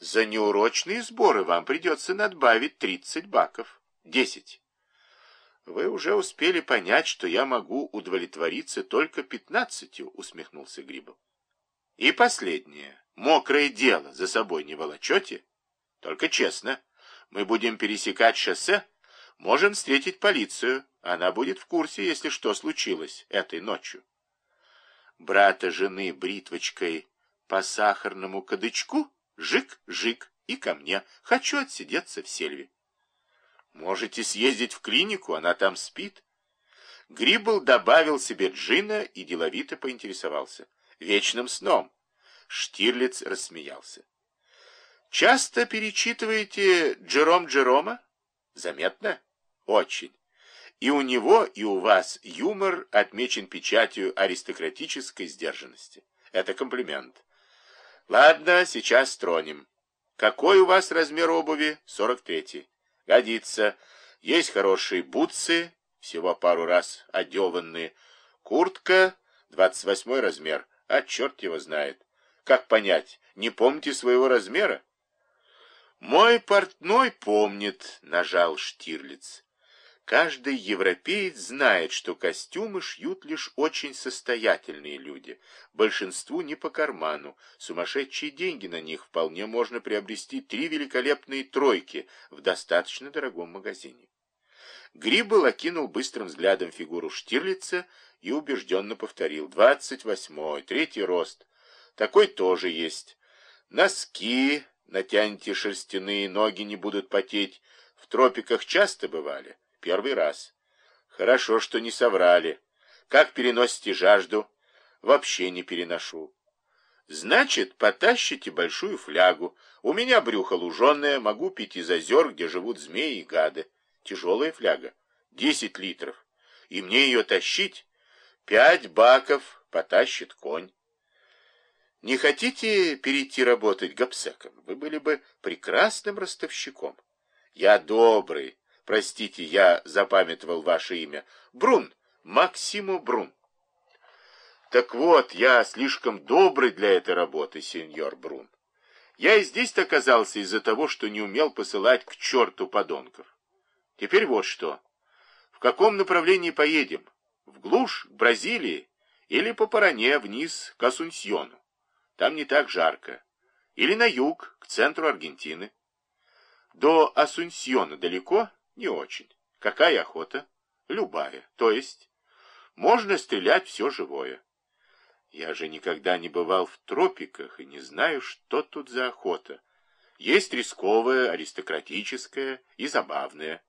За неурочные сборы вам придется надбавить 30 баков. 10. Вы уже успели понять, что я могу удовлетвориться только 15, усмехнулся Грибов. И последнее. Мокрое дело за собой не волочете? Только честно. Мы будем пересекать шоссе, можем встретить полицию. Она будет в курсе, если что случилось этой ночью. Брата жены бритвочкой по сахарному кадычку, жик-жик, и ко мне. Хочу отсидеться в сельве. Можете съездить в клинику, она там спит. Гриббл добавил себе джина и деловито поинтересовался. Вечным сном. Штирлиц рассмеялся. Часто перечитываете Джером Джерома? Заметно? Очень. И у него, и у вас юмор отмечен печатью аристократической сдержанности. Это комплимент. Ладно, сейчас тронем. Какой у вас размер обуви? 43. Годится. Есть хорошие бутсы, всего пару раз одеванные. Куртка, 28 размер, а черт его знает. Как понять, не помните своего размера? Мой портной помнит, нажал Штирлиц. Каждый европеец знает, что костюмы шьют лишь очень состоятельные люди. Большинству не по карману. Сумасшедшие деньги на них вполне можно приобрести три великолепные тройки в достаточно дорогом магазине. Гриббл окинул быстрым взглядом фигуру Штирлица и убежденно повторил. «Двадцать восьмой, третий рост. Такой тоже есть. Носки, натяньте шерстяные, ноги не будут потеть. В тропиках часто бывали. Первый раз. Хорошо, что не соврали. Как переносите жажду? Вообще не переношу. Значит, потащите большую флягу. У меня брюхо луженое, могу пить из озер, где живут змеи и гады. Тяжелая фляга. Десять литров. И мне ее тащить? Пять баков потащит конь. Не хотите перейти работать гопсеком? Вы были бы прекрасным ростовщиком. Я добрый. Простите, я запамятовал ваше имя. Брун. Максиму Брун. Так вот, я слишком добрый для этой работы, сеньор Брун. Я и здесь оказался из-за того, что не умел посылать к черту подонков. Теперь вот что. В каком направлении поедем? В глушь, к Бразилии или по Паране вниз к Асунсьону? Там не так жарко. Или на юг, к центру Аргентины. До Асунсьона далеко? Не очень. Какая охота? Любая. То есть, можно стрелять все живое. Я же никогда не бывал в тропиках и не знаю, что тут за охота. Есть рисковая, аристократическая и забавная.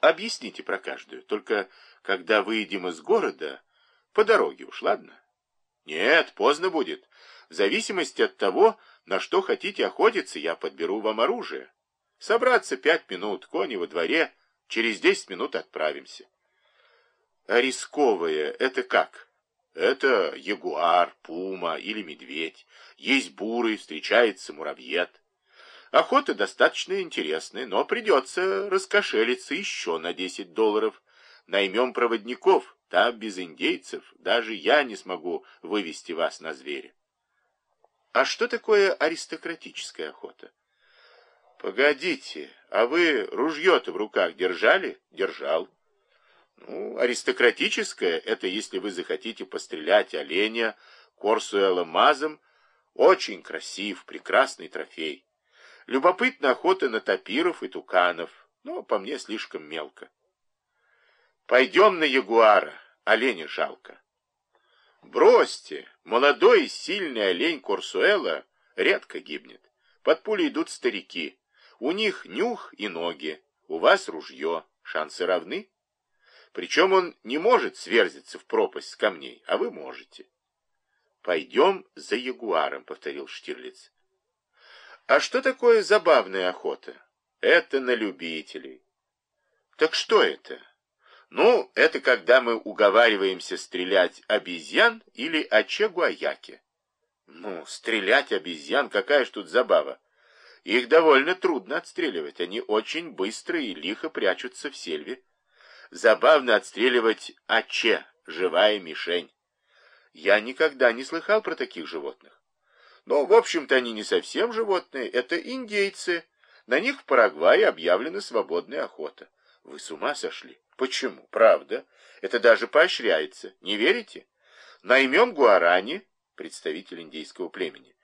Объясните про каждую. Только когда выйдем из города, по дороге уж, ладно? Нет, поздно будет. В зависимости от того, на что хотите охотиться, я подберу вам оружие. Собраться пять минут, кони во дворе, через десять минут отправимся. А рисковое — это как? Это ягуар, пума или медведь. Есть бурый, встречается муравьед. Охота достаточно интересная, но придется раскошелиться еще на десять долларов. Наймем проводников, там без индейцев даже я не смогу вывести вас на зверя. А что такое аристократическая охота? Погодите, а вы ружье-то в руках держали? Держал. Ну, аристократическая, это если вы захотите пострелять оленя Корсуэлла мазом, очень красив, прекрасный трофей. Любопытна охота на тапиров и туканов, но по мне слишком мелко. Пойдем на ягуара, оленя жалко. Бросьте, молодой и сильный олень Корсуэла редко гибнет. Под пулей идут старики. У них нюх и ноги, у вас ружье. Шансы равны? Причем он не может сверзиться в пропасть с камней, а вы можете. «Пойдем за ягуаром», — повторил Штирлиц. «А что такое забавная охота?» «Это на любителей». «Так что это?» Ну, это когда мы уговариваемся стрелять обезьян или оче-гуаяки. Ну, стрелять обезьян, какая ж тут забава. Их довольно трудно отстреливать, они очень быстро и лихо прячутся в сельве. Забавно отстреливать оче, живая мишень. Я никогда не слыхал про таких животных. Но, в общем-то, они не совсем животные, это индейцы. На них в Парагвае объявлена свободная охота. Вы с ума сошли? Почему? Правда. Это даже поощряется. Не верите? Наймем гуарани, представитель индейского племени.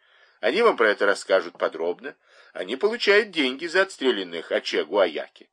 Они вам про это расскажут подробно. Они получают деньги за отстрелянных Аче-Гуаяки.